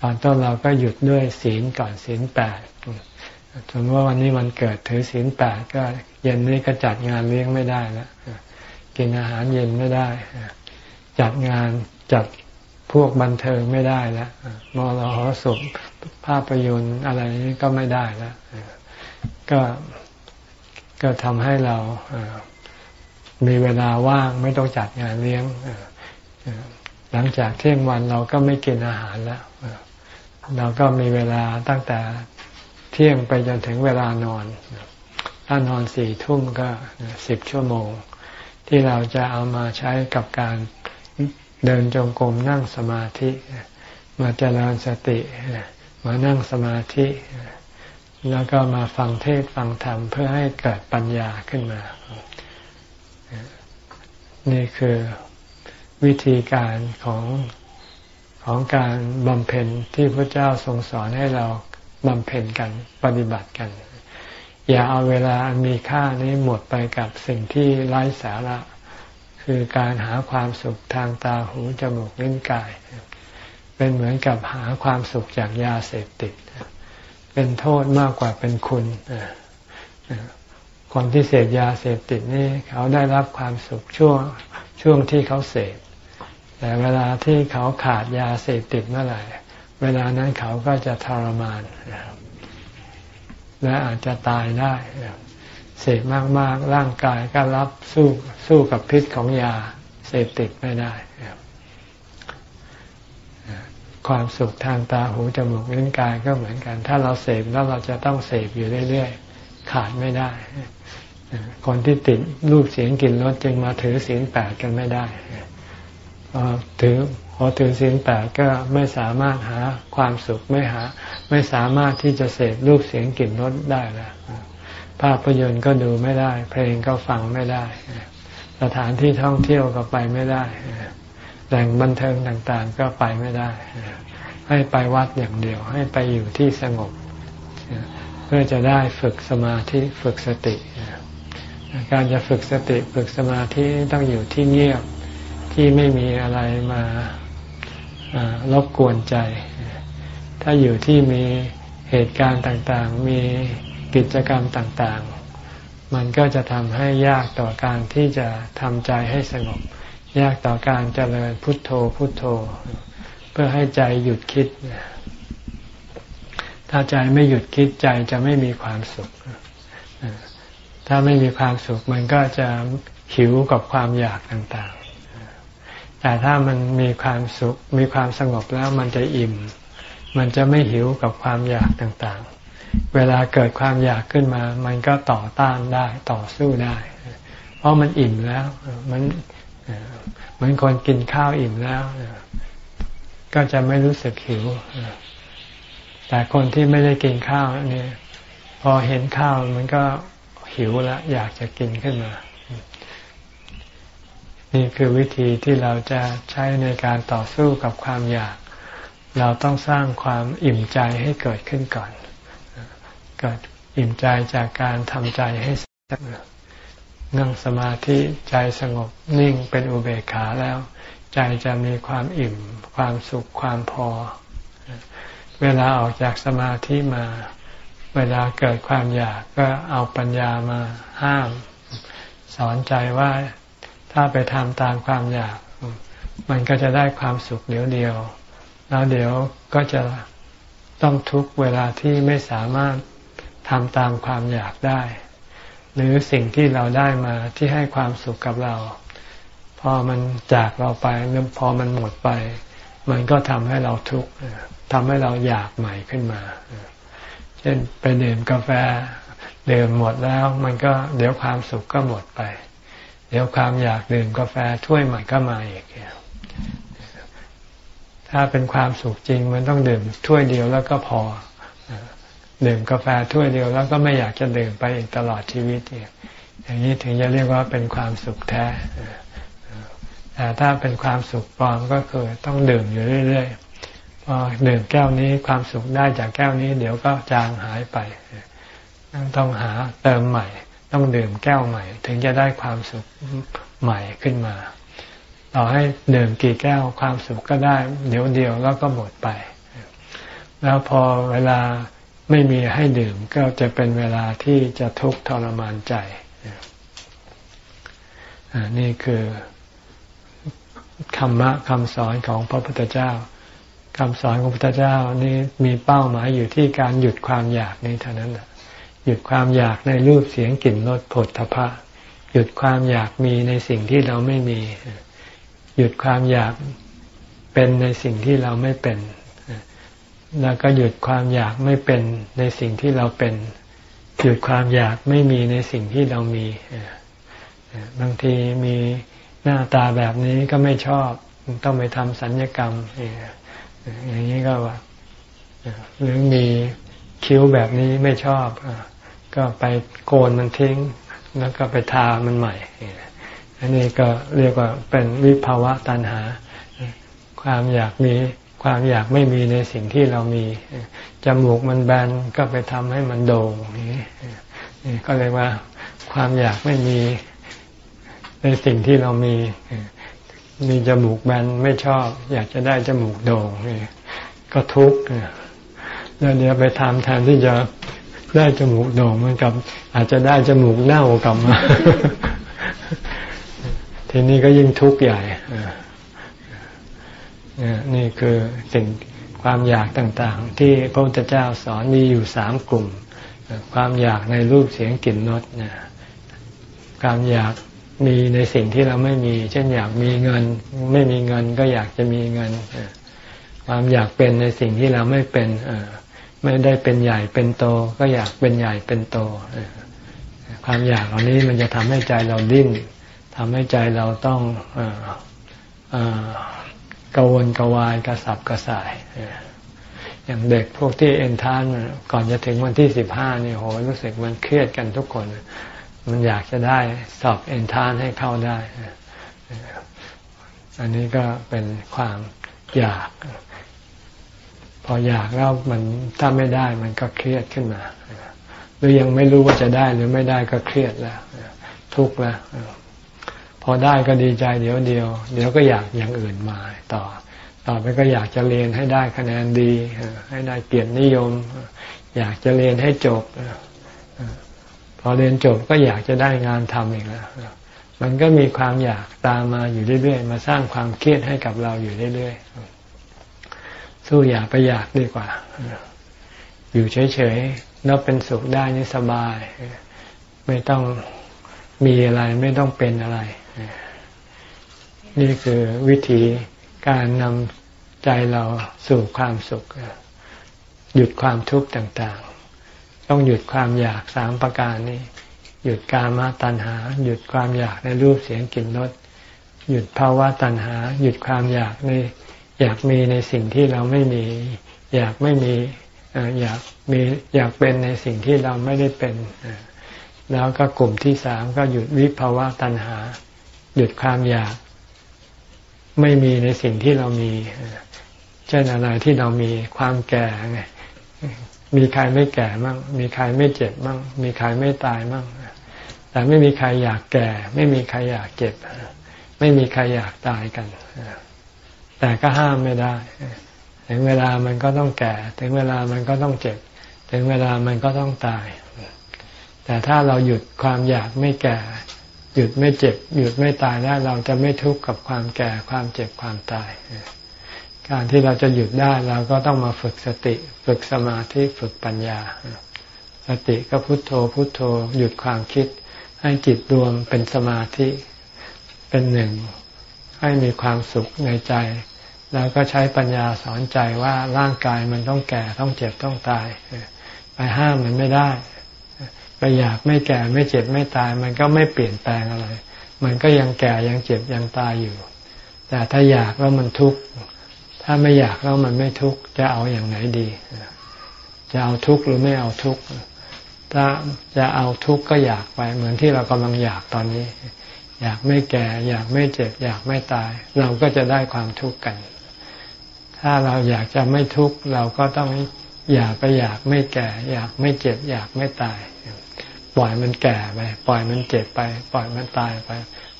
ตอนต้นเราก็หยุดด้วยศีลก่อนศีลแปดสมมติว่าวันนี้วันเกิดถือศีลแปดก็เย็นนี้ก็จัดงานเลี้ยงไม่ได้แล้วกินอาหารเย็นไม่ได้ จัดงานจัด พวกบันเทิงไม่ได้แล้วมอลหอศพภาพยนตร์อะไรนี้ก็ไม่ได้แล้วก็ก็ทำให้เรามีเวลาว่างไม่ต้องจัดงานเลี้ยงหลังจากเที่ยงวันเราก็ไม่กินอาหารแล้วเราก็มีเวลาตั้งแต่เที่ยงไปจนถึงเวลานอน ถ้านอนสี่ทุ่มก็สิบชั่วโมง ที่เราจะเอามาใช้กับการ เดินจงกรมนั่งสมาธิ มาเจริญสติ มานั่งสมาธิ แล้วก็มาฟังเทศฟังธรรมเพื่อให้เกิดปัญญาขึ้นมา นี่คือวิธีการของของการบำเพ็ญที่พระเจ้าทรงสอนให้เราบำเพ็ญกันปฏิบัติกัน อย่าเอาเวลามีค่านี้หมดไปกับสิ่งที่ไร้สาระ คือการหาความสุขทางตาหูจมูกลิ้นกาย เป็นเหมือนกับหาความสุขจากยาเสพติด เป็นโทษมากกว่าเป็นคุณคนที่เสพยาเสพติดนี่เขาได้รับความสุขช่วงช่วงที่เขาเสพแต่เวลาที่เขาขาดยาเสพติดเมื่อไหร่ เวลานั้นเขาก็จะทรมานและอาจจะตายได้ เสพมากๆ ร่างกายก็รับสู้สู้กับพิษของยาเสพติดไม่ได้ ความสุขทางตาหูจมูกลิ้นกายก็เหมือนกัน ถ้าเราเสพแล้วเราจะต้องเสพอยู่เรื่อยๆ ขาดไม่ได้ คนที่ติดรูปเสียงกลิ่นรสจึงมาถือศีลแปดกันไม่ได้ถือพอถือศีลแปดก็ไม่สามารถหาความสุขไม่หา ไม่สามารถที่จะเสพรูปเสียงกลิ่นรสได้แล้ว ภาพยนตร์ก็ดูไม่ได้ เพลงก็ฟังไม่ได้ สถานที่ท่องเที่ยวก็ไปไม่ได้แหล่งบันเทิงต่างๆ ก็ไปไม่ได้ ให้ไปวัดอย่างเดียว ให้ไปอยู่ที่สงบ เพื่อจะได้ฝึกสมาธิฝึกสติ การจะฝึกสติฝึกสมาธิต้องอยู่ที่เงียบที่ไม่มีอะไรมารบกวนใจ ถ้าอยู่ที่มีเหตุการณ์ต่างๆ มี กิจกรรมต่างๆ มันก็จะทำให้ยากต่อการที่จะทำใจให้สงบ ยากต่อการเจริญพุทโธพุทโธ เพื่อให้ใจหยุดคิด ถ้าใจไม่หยุดคิดใจจะไม่มีความสุข ถ้าไม่มีความสุขมันก็จะหิวกับความอยากต่างๆ แต่ถ้ามันมีความสุขมีความสงบแล้วมันจะอิ่ม มันจะไม่หิวกับความอยากต่างๆ เวลาเกิดความอยากขึ้นมา มันก็ต่อต้านได้ต่อสู้ได้ เพราะมันอิ่มแล้ว มันเหมือนคนกินข้าวอิ่มแล้ว ก็จะไม่รู้สึกหิว แต่คนที่ไม่ได้กินข้าวเนี่ยพอเห็นข้าวมันก็หิวแล้วอยากจะกินขึ้นมา นี่คือวิธีที่เราจะใช้ในการต่อสู้กับความอยาก เราต้องสร้างความอิ่มใจให้เกิดขึ้นก่อน เกิดอิ่มใจจากการทำใจให้สงบนั่งสมาธิใจสงบนิ่งเป็นอุเบกขาแล้ว ใจจะมีความอิ่ม ความสุขความพอ เวลาออกจากสมาธิมา เวลาเกิดความอยากก็เอาปัญญามาห้าม สอนใจว่าถ้าไปทำตามความอยาก มันก็จะได้ความสุขเดียวเดียว แล้วเดี๋ยวก็จะต้องทุกเวลาที่ไม่สามารถ ทำตามความอยากได้ หรือสิ่งที่เราได้มาที่ให้ความสุขกับเรา พอมันจากเราไปหรือพอมันหมดไป มันก็ทำให้เราทุกข์ทำให้เราอยากใหม่ขึ้นมา เช่นไปดื่มกาแฟดื่มหมดแล้ว มันก็เดี๋ยวความสุขก็หมดไป เดี๋ยวความอยากดื่มกาแฟถ้วยใหม่ก็มาอีกถ้าเป็นความสุขจริง มันต้องดื่มถ้วยเดียวแล้วก็พอ ดื่มกาแฟถ้วยเดียวแล้วก็ไม่อยากจะดื่มไปอีกตลอดชีวิตอย่างนี้ถึงจะเรียกว่าเป็นความสุขแท้แต่ถ้าเป็นความสุขปลอมก็คือต้องดื่มอยู่เรื่อยๆพอดื่มแก้วนี้ความสุขได้จากแก้วนี้ เดี๋ยวก็จางหายไปต้องหาเติมใหม่ ต้องดื่มแก้วใหม่ ถึงจะได้ความสุขใหม่ขึ้นมาต่อให้ดื่มกี่แก้วความสุขก็ได้ เดี๋ยวเดียวแล้วก็หมดไป แล้วพอเวลา ไม่มีให้ดื่มก็จะเป็นเวลาที่จะทุกข์ทรมานใจนี่คือคำมะคำสอนของพระพุทธเจ้าคำสอนของพระพุทธเจ้านี่มีเป้าหมายอยู่ที่การหยุดความอยากนี้เท่านั้นหยุดความอยากในรูปเสียงกลิ่นรสผลทพะ หยุดความอยากมีในสิ่งที่เราไม่มี หยุดความอยากเป็นในสิ่งที่เราไม่เป็น แล้วก็หยุดความอยากไม่เป็นในสิ่งที่เราเป็น หยุดความอยากไม่มีในสิ่งที่เรามี บางทีมีหน้าตาแบบนี้ก็ไม่ชอบ ต้องไปทำสัญญกรรม อย่างนี้ก็ว่าหรือมีคิ้วแบบนี้ไม่ชอบ ก็ไปโกนมันทิ้ง แล้วก็ไปทามันใหม่ อันนี้ก็เรียกว่าเป็นวิภาวะตัณหา ความอยากมี ความอยากไม่มีในสิ่งที่เรามีจมูกมันแบนก็ไปทำให้มันโด่งนี่ก็เรียกว่าความอยากไม่มีในสิ่งที่เรามี มีจมูกแบนไม่ชอบ อยากจะได้จมูกโด่งก็ทุกข์แล้วเดี๋ยวไปทำแทนที่จะได้จมูกโด่งมันกับ อาจจะได้จมูกเน่ากลับมา ทีนี้ก็ยิ่งทุกข์ใหญ่ นี่คือสิ่งความอยากต่างๆ ที่พระพุทธเจ้าสอนมีอยู่สามกลุ่ม ความอยากในรูปเสียงกลิ่นรสนะความอยากมีในสิ่งที่เราไม่มี เช่นอยากมีเงิน ไม่มีเงินก็อยากจะมีเงิน ความอยากเป็นในสิ่งที่เราไม่เป็นไม่ได้เป็นใหญ่เป็นโต ก็อยากเป็นใหญ่เป็นโต ความอยากเหล่านี้มันจะทำให้ใจเราดิ้นทำให้ใจเราต้อง กวนกวายกระสับกระส่ายอย่างเด็กพวกที่เอ็นทานก่อนจะถึงวันที่สิบห้านี่โหรู้สึกมันเครียดกันทุกคน มันอยากจะได้สอบเอ็นทานให้เข้าได้ อันนี้ก็เป็นความอยาก พออยากแล้วมันถ้าไม่ได้มันก็เครียดขึ้นมาหรือยังไม่รู้ว่าจะได้หรือไม่ได้ก็เครียดแล้ว ทุกข์แล้ว พอได้ก็ดีใจเดี๋ยวเดียว เดี๋ยวก็อยากอย่างอื่นมาต่อ ต่อไปก็อยากจะเรียนให้ได้คะแนนดี ให้ได้เกียรตินิยม อยากจะเรียนให้จบพอเรียนจบก็อยากจะได้งานทำอีกแล้วมันก็มีความอยากตามมาอยู่เรื่อยๆ มาสร้างความเครียดให้กับเราอยู่เรื่อยๆ สู้อยากไปอยากดีกว่า อยู่เฉยๆแล้วเป็นสุขได้นี่สบาย ไม่ต้องมีอะไรไม่ต้องเป็นอะไร นี่คือวิธีการนำใจเราสู่ความสุข หยุดความทุกข์ต่างๆ ต้องหยุดความอยากสามประการนี้ หยุดกามาตัณหา หยุดความอยากในรูปเสียงกลิ่นรสหยุดภาวะตัณหา หยุดความอยากในอยากมีในสิ่งที่เราไม่มี อยากไม่มีอยากมีอยากเป็นในสิ่งที่เราไม่ได้เป็น แล้วก็กลุ่มที่สามก็หยุดวิภาวะตัณหา หยุดความอยาก ไม่มีในสิ่งที่เรามี เช่นอะไรที่เรามีความแก่ไงมีใครไม่แก่มั่งมีใครไม่เจ็บมั่งมีใครไม่ตายมั่งแต่ไม่มีใครอยากแก่ ไม่มีใครอยากเจ็บ ไม่มีใครอยากตายกัน แต่ก็ห้ามไม่ได้ ถึงเวลามันก็ต้องแก่ ถึงเวลามันก็ต้องเจ็บ ถึงเวลามันก็ต้องตาย แต่ถ้าเราหยุดความอยากไม่แก่ หยุดไม่เจ็บ หยุดไม่ตายได้เราจะไม่ทุกข์กับความแก่ความเจ็บความตาย การที่เราจะหยุดได้เราก็ต้องมาฝึกสติ ฝึกสมาธิฝึกปัญญา สติก็พุโทโธพุโทโธ หยุดความคิด ให้จิตรวมเป็นสมาธิเป็นหนึ่ง ให้มีความสุขในใจ แล้วก็ใช้ปัญญาสอนใจว่าร่างกายมันต้องแก่ต้องเจ็บต้องตายไปห้ามมันไม่ได้ ไปอยากไม่แก่ไม่เจ็บไม่ตาย มันก็ไม่เปลี่ยนแปลงอะไร มันก็ยังแก่ยังเจ็บยังตายอยู่ แต่ถ้าอยากแล้วมันทุกข์ถ้าไม่อยากแล้วมันไม่ทุกข์จะเอาอย่างไหนดี จะเอาทุกข์หรือไม่เอาทุกข์ถ้าจะเอาทุกข์ก็อยากไป เหมือนที่เรากำลังอยากตอนนี้ อยากไม่แก่ อยากไม่เจ็บ อยากไม่ตาย เราก็จะได้ความทุกข์กัน ถ้าเราอยากจะไม่ทุกข์เราก็ต้อง อยากไปอยากไม่แก่ อยากไม่เจ็บ อยากไม่ตาย ปล่อยมันแก่ไป ปล่อยมันเจ็บไป ปล่อยมันตายไป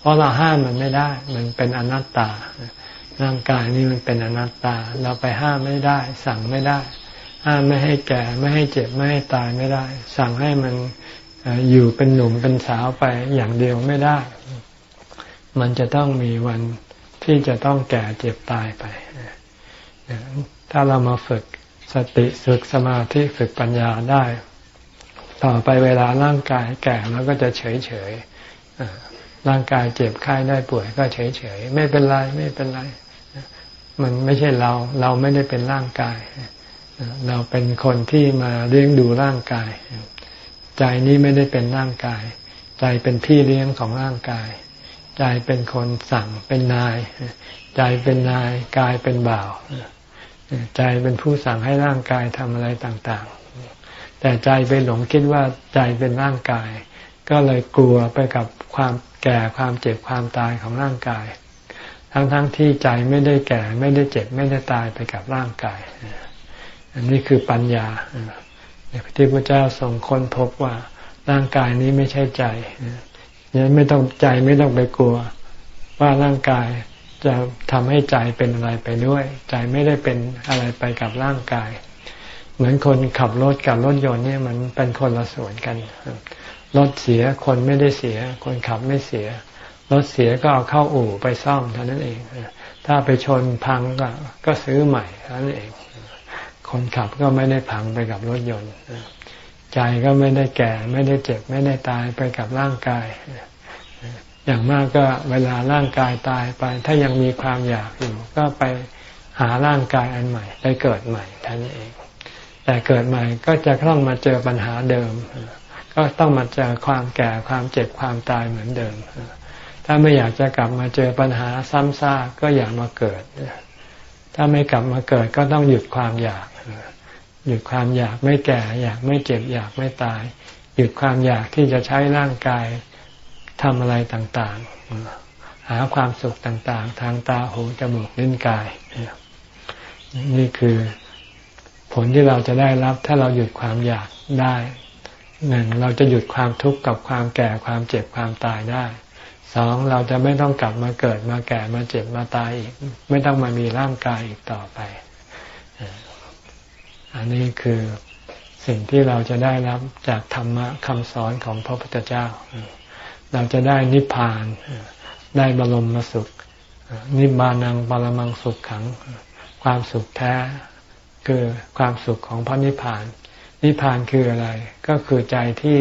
เพราะเราห้ามมันไม่ได้ มันเป็นอนัตตา ร่างกายนี้มันเป็นอนัตตา เราไปห้ามไม่ได้ สั่งไม่ได้ ห้ามไม่ให้แก่ไม่ให้เจ็บไม่ให้ตายไม่ได้ สั่งให้มันอยู่เป็นหนุ่มเป็นสาวไปอย่างเดียวไม่ได้ มันจะต้องมีวันที่จะต้องแก่เจ็บตายไปถ้าเรามาฝึก สติฝึกสมาธิฝึกปัญญาได้ ต่อไปเวลาร่างกายแก่แล้วก็จะเฉยเฉยร่างกายเจ็บไข้ได้ป่วยก็เฉยเฉยไม่เป็นไรไม่เป็นไร มันไม่ใช่เราเราไม่ได้เป็นร่างกาย เราเป็นคนที่มาเลี้ยงดูร่างกาย ใจนี้ไม่ได้เป็นร่างกาย ใจเป็นพี่เลี้ยงของร่างกาย ใจเป็นคนสั่งเป็นนาย ใจเป็นนายกายเป็นบ่าว ใจเป็นผู้สั่งให้ร่างกายทำอะไรต่างๆ แต่ใจไปหลงคิดว่าใจเป็นร่างกาย ก็เลยกลัวไปกับความแก่ความเจ็บความตายของร่างกาย ทั้งๆทที่ใจไม่ได้แก่ไม่ได้เจ็บไม่ได้ตายไปกับร่างกาย อันนี้คือปัญญาที่พระเจ้าทรงค้นพบว่าร่างกายนี้ไม่ใช่ใจยังไม่ต้องใจไม่ต้องไปกลัว ว่าร่างกาย จะทำให้ใจเป็นอะไรไปด้วย ใจไม่ได้เป็นอะไรไปกับร่างกาย เหมือนคนขับรถกับรถยนต์เนี่ยมันเป็นคนละส่วนกันรถเสียคนไม่ได้เสีย คนขับไม่เสียรถเสียก็เอาเข้าอู่ไปซ่อมเท่านั้นเองถ้าไปชนพังก็ก็ซื้อใหม่เท่านั้นเอง คนขับก็ไม่ได้พังไปกับรถยนต์ใจก็ไม่ได้แก่ ไม่ได้เจ็บ ไม่ได้ตายไปกับร่างกาย อย่างมากก็เวลาร่างกายตายไป ถ้ายังมีความอยากอยู่ ก็ไปหาร่างกายอันใหม่ ไปเกิดใหม่ท่านเอง แต่เกิดใหม่ก็จะต้องมาเจอปัญหาเดิม ก็ต้องมาเจอความแก่ความเจ็บความตายเหมือนเดิม ถ้าไม่อยากจะกลับมาเจอปัญหาซ้ำซากก็อย่ามาเกิด ถ้าไม่กลับมาเกิดก็ต้องหยุดความอยาก หยุดความอยากไม่แก่ อยากไม่เจ็บอยากไม่ตาย หยุดความอยากที่จะใช้ร่างกาย ทำอะไรต่างๆ หาความสุขต่างๆ ทางตาหูจมูกลิ้นกาย นี่คือผลที่เราจะได้รับถ้าเราหยุดความอยากได้หนึ่งเราจะหยุดความทุกข์กับความแก่ความเจ็บความตายได้สองเราจะไม่ต้องกลับมาเกิดมาแก่มาเจ็บมาตายอีก ไม่ต้องมามีร่างกายอีกต่อไป อันนี้คือสิ่งที่เราจะได้รับจากธรรมะคำสอนของพระพุทธเจ้า เราจะได้นิพพาน ได้บรมมสุข นิบานังปรมังสุขขัง ความสุขแท้ คือความสุขของพระนิพพาน นิพพานคืออะไร ก็คือใจที่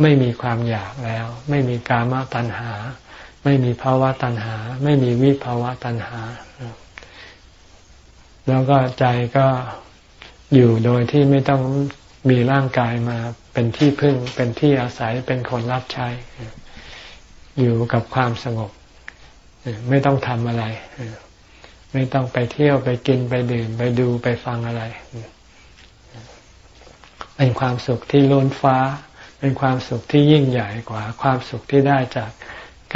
ไม่มีความอยากแล้ว ไม่มีกามตัณหา ไม่มีภาวะตัณหา ไม่มีวิภาวะตัณหา แล้วก็ใจก็อยู่โดยที่ไม่ต้องมีร่างกายมาเป็นที่พึ่งเป็นที่อาศัยเป็นคนรับใช้ อยู่กับความสงบ ไม่ต้องทำอะไร ไม่ต้องไปเที่ยวไปกินไปดื่ม ไปดูไปฟังอะไร เป็นความสุขที่ล้นฟ้า เป็นความสุขที่ยิ่งใหญ่กว่า ความสุขที่ได้จาก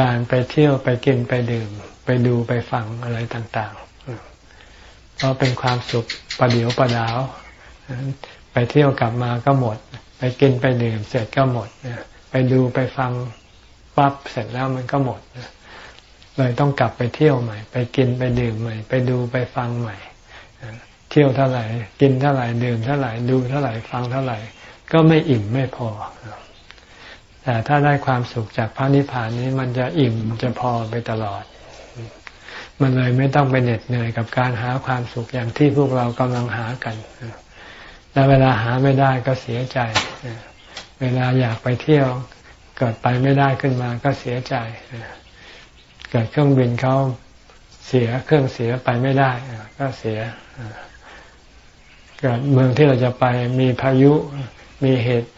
การไปเที่ยวไปกินไปดื่ม ไปดูไปฟังอะไรต่างๆเพราะเป็นความสุขประเดียวประดาว ไปเที่ยวกลับมาก็หมด ไปกินไปดื่มเสร็จก็หมด ไปดูไปฟัง ปั๊บเสร็จแล้วมันก็หมดเลยต้องกลับไปเที่ยวใหม่ ไปกินไปดื่มใหม่ ไปดูไปฟังใหม่ เที่ยวเท่าไหร่ กินเท่าไหร่ดื่มเท่าไหร่ดูเท่าไหร่ฟังเท่าไหร่ ก็ไม่อิ่มไม่พอแต่ถ้าได้ความสุขจากพระนิพพานนี้มันจะอิ่มจะพอไปตลอด มันเลยไม่ต้องไปเหน็ดเหนื่อยกับการหาความสุขอย่างที่พวกเรากำลังหากันแล้วเวลาหาไม่ได้ก็เสียใจ เวลาอยากไปเที่ยว เกิดไปไม่ได้ขึ้นมาก็เสียใจ เกิดเครื่องบินเขาเสียเครื่องเสียไปไม่ได้ ก็เสีย เกิดเมืองที่เราจะไปมีพายุมีเหตุ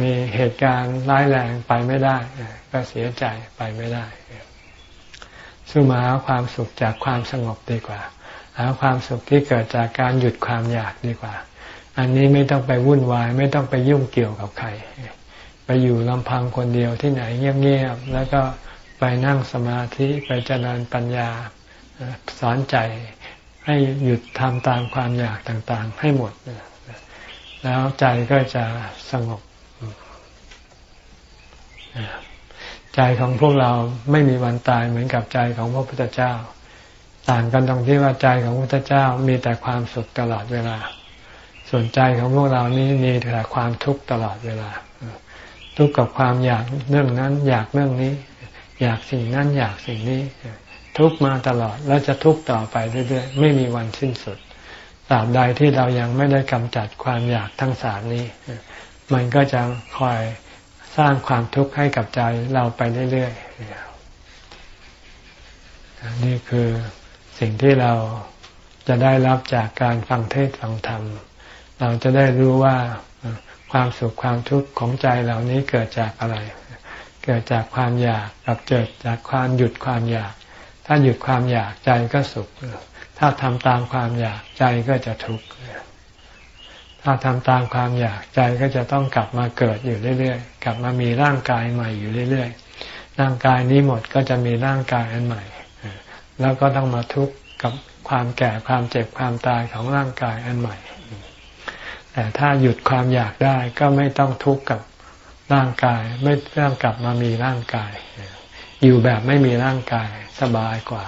มีเหตุการณ์ร้ายแรงไปไม่ได้ ก็เสียใจไปไม่ได้สู้มาหาความสุขจากความสงบดีกว่า หาความสุขที่เกิดจากการหยุดความอยากดีกว่า อันนี้ไม่ต้องไปวุ่นวาย ไม่ต้องไปยุ่งเกี่ยวกับใคร ไปอยู่ลำพังคนเดียวที่ไหนเงียบๆแล้วก็ไปนั่งสมาธิไปเจริญปัญญาสอนใจให้หยุดทำตามความอยากต่างๆ ให้หมด แล้วใจก็จะสงบ ใจของพวกเราไม่มีวันตายเหมือนกับใจของพระพุทธเจ้า ต่างกันตรงที่ว่าใจของพระพุทธเจ้ามีแต่ความสุขตลอดเวลา ส่วนใจของพวกเรานี้มีแต่ความทุกข์ตลอดเวลา ทุกข์กับความอยากเรื่องนั้น อยากเรื่องนี้ อยากสิ่งนั้นอยากสิ่งนี้ ทุกข์มาตลอดแล้วจะทุกข์ต่อไปเรื่อยๆไม่มีวันสิ้นสุดตราบใดที่เรายังไม่ได้กำจัดความอยากทั้งสามนี้ มันก็จะคอยสร้างความทุกข์ให้กับใจเราไปเรื่อยๆนี่คือสิ่งที่เราจะได้รับจากการฟังเทศฟังธรรม เราจะได้รู้ว่า ความสุขความทุกข์ของใจเหล่านี้เกิดจากอะไร เกิดจากความอยากกับเกิดจากความหยุดความอยาก ถ้าหยุดความอยากใจก็สุข ถ้าทำตามความอยากใจก็จะทุกข์ ถ้าทำตามความอยากใจก็จะต้องกลับมาเกิดอยู่เรื่อยๆ กลับมามีร่างกายใหม่อยู่เรื่อยๆ ร่างกายนี้หมดก็จะมีร่างกายอันใหม่ แล้วก็ต้องมาทุกข์กับความแก่ความเจ็บความตายของร่างกายอันใหม่ แต่ถ้าหยุดความอยากได้ก็ไม่ต้องทุกข์กับร่างกาย ไม่ต้องกลับมามีร่างกาย อยู่แบบไม่มีร่างกายสบายกว่า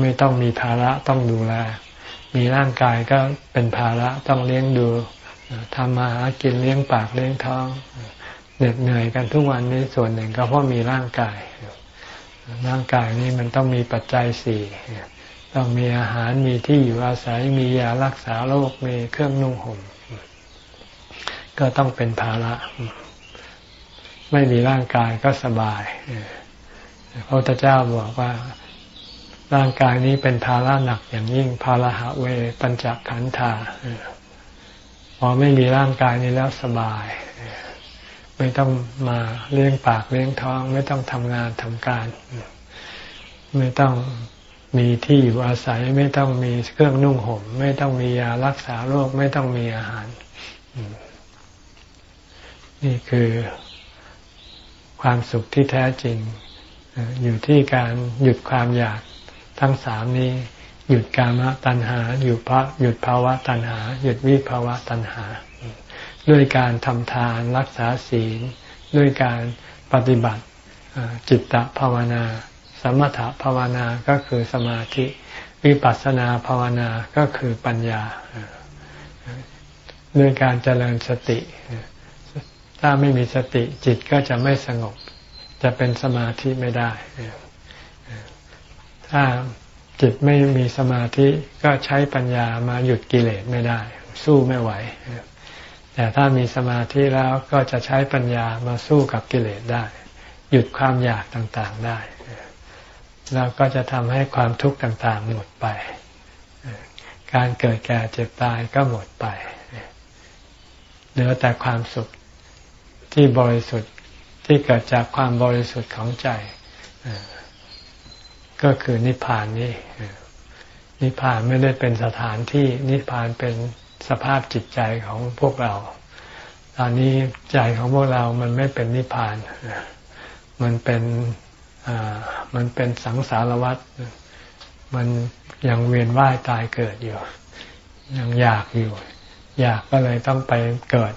ไม่ต้องมีภาระต้องดูแล มีร่างกายก็เป็นภาระต้องเลี้ยงดูทำมาหากินเลี้ยงปากเลี้ยงท้องเหน็ดเหนื่อยกันทุกวันนี้ส่วนหนึ่งก็เพราะมีร่างกาย ร่างกายนี้มันต้องมีปัจจัยสี่ ต้องมีอาหารมีที่อยู่อาศัยมียารักษาโรคมีเครื่องนุ่งห่มก็ต้องเป็นภาระ ไม่มีร่างกายก็สบายพระพุทธเจ้าบอกว่าร่างกายนี้เป็นภาระหนักอย่างยิ่งภาระหะเวปัญจขันธาพอไม่มีร่างกายนี้แล้วสบาย ไม่ต้องมาเลี้ยงปากเลี้ยงท้อง ไม่ต้องทำงานทำการ ไม่ต้อง มีที่อยู่อาศัยไม่ต้องมีเครื่องนุ่งห่ม ไม่ต้องมียารักษาโรคไม่ต้องมีอาหาร นี่คือความสุขที่แท้จริง อยู่ที่การหยุดความอยากทั้งสามนี้ หยุดกามตัณหาหยุดพระหยุดภาวะตัณหา หยุดวิภาวะตัณหา ด้วยการทำทานรักษาศีล ด้วยการปฏิบัติจิตตภาวนา มถภาวนาก็คือสมาธิ วิปัสสนาภาวนาก็คือปัญญาด้วยการเจริญสติ ถ้าไม่มีสติจิตก็จะไม่สงบ จะเป็นสมาธิไม่ได้ ถ้าจิตไม่มีสมาธิก็ใช้ปัญญามาหยุดกิเลสไม่ได้ สู้ไม่ไหว แต่ถ้ามีสมาธิแล้วก็จะใช้ปัญญามาสู้กับกิเลสได้ หยุดความอยากต่างๆได้ แล้วก็จะทำให้ความทุกข์ต่างๆหมดไป การเกิดแก่เจ็บตายก็หมดไป เหลือแต่ความสุขที่บริสุทธิ์ที่เกิดจากความบริสุทธิ์ของใจ ก็คือนิพพานนี่นิพพานไม่ได้เป็นสถานที่นิพพานเป็นสภาพจิตใจของพวกเรา ตอนนี้ใจของพวกเรามันไม่เป็นนิพพาน มันเป็น มันเป็นสังสารวัฏมันยังเวียนว่ายตายเกิดอยู่ ยังอยากอยู่ อยากก็เลยต้องไปเกิด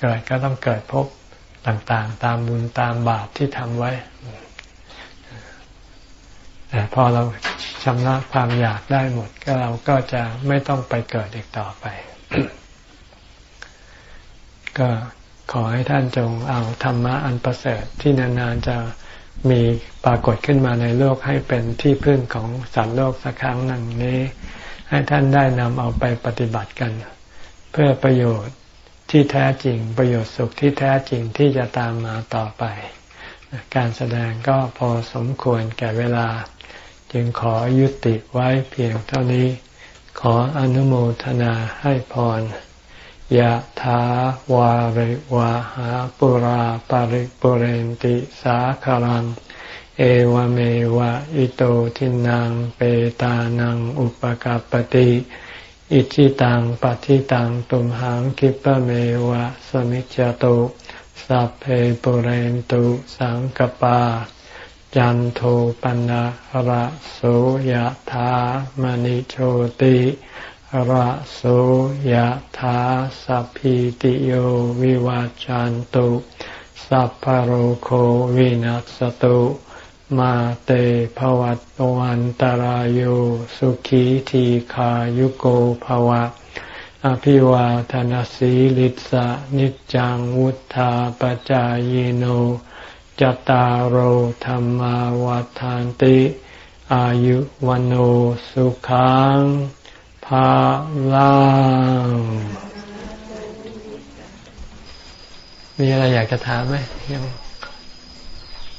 เกิดก็ต้องเกิดพบต่างๆ ตามบุญตามบาปที่ทำไว้แต่พอเราชำระความอยากได้หมด ก็เราก็จะไม่ต้องไปเกิดอีกต่อไป ก็ขอให้ท่านจงเอาธรรมะอันประเสริฐที่นานๆจะ มีปรากฏขึ้นมาในโลกให้เป็นที่พึ่งของสัตว์โลกสักครั้งหนึ่งนี้ ให้ท่านได้นำเอาไปปฏิบัติกัน เพื่อประโยชน์ที่แท้จริง ประโยชน์สุขที่แท้จริงที่จะตามมาต่อไป การแสดงก็พอสมควรแก่เวลา จึงขอยุติไว้เพียงเท่านี้ ขออนุโมทนาให้พร ยะถาวาริวาหาปุราปาริปุเรนติสาคารัง เอวเมวะอิโตทินังเปตานังอุปกาปติอิจิตังปฏิตังตุมหังคิปะเมวะสมิจจตุสัพเพปุเรนตุสังกปา จันโทปนะระโสยธามณิโชติ ระโสยธาสัพพิติโยวิวาจันตุสัพพโรโควินัสตุมาเตภวัตวันตารโยสุขีทีขายุโกภวะ อภิวาทนสีลิสะนิจังวุธาปจายโนจตารโหธรรมาวาทานติ อายุวันโอสุขัง ภาลังมีอะไรอยากจะถามไหมยัง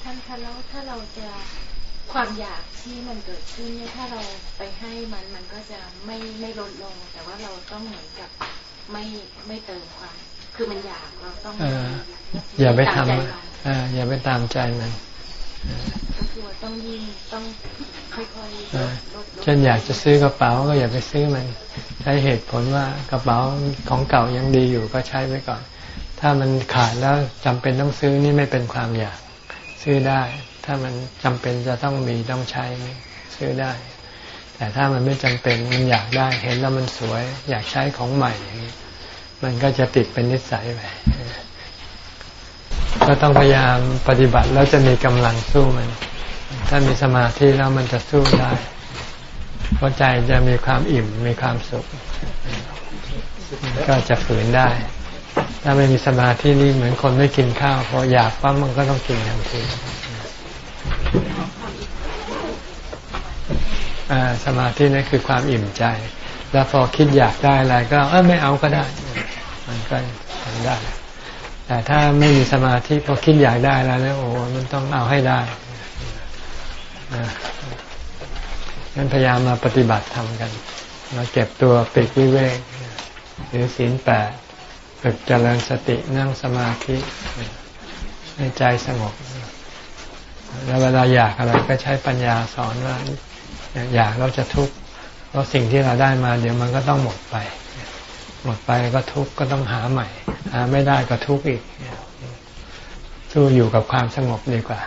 ท่านคะแล้วถ้าเราจะความอยากที่มันเกิดขึ้นเนี่ยถ้าเราไปให้มันมันก็จะไม่ไม่ลดลง แต่ว่าเราต้องเหมือนกับไม่ไม่เติมความ คือมันอยากเราต้องอย่าไปทำอย่าไปตามใจมัน ต้องยิ่งต้องค่อยๆเช่นอยากจะซื้อกระเป๋าก็อย่าไปซื้อมัน ใช้เหตุผลว่ากระเป๋าของเก่ายังดีอยู่ก็ใช้ไว้ก่อน ถ้ามันขาดแล้วจำเป็นต้องซื้อนี่ไม่เป็นความอยากซื้อได้ ถ้ามันจำเป็นจะต้องมีต้องใช้ซื้อได้ แต่ถ้ามันไม่จำเป็นมันอยากได้เห็นแล้วมันสวย อยากใช้ของใหม่ มันก็จะติดเป็นนิสัยไปก็ต้องพยายามปฏิบัติแล้วจะมีกำลังสู้มัน ถ้ามีสมาธิแล้วมันจะสู้ได้ เพราะใจจะมีความอิ่มมีความสุข ก็จะฝืนได้ ถ้าไม่มีสมาธินี่เหมือนคนไม่กินข้าวพออยากปั๊มมันก็ต้องกินทันทีสมาธินั่นคือความอิ่มใจ แล้วพอคิดอยากได้อะไรก็ เออไม่เอาก็ได้ มันก็ทำได้ แต่ถ้าไม่มีสมาธิพอคิดอยากได้แล้วเนี่ยโอ้มันต้องเอาให้ได้ งั้นพยายามมาปฏิบัติทำกันมาเก็บตัวปิดวิเวกหรือศีลแปดฝึกเจริญสตินั่งสมาธิให้ใจสงบ แล้วเวลาอยากอะไรก็ใช้ปัญญาสอนว่า อยากเราจะทุกข์เพราะสิ่งที่เราได้มา เดี๋ยวมันก็ต้องหมดไป หมดไปก็ทุกข์ก็ต้องหาใหม่ หาไม่ได้ก็ทุกข์อีกสู้อยู่กับความสงบดีกว่า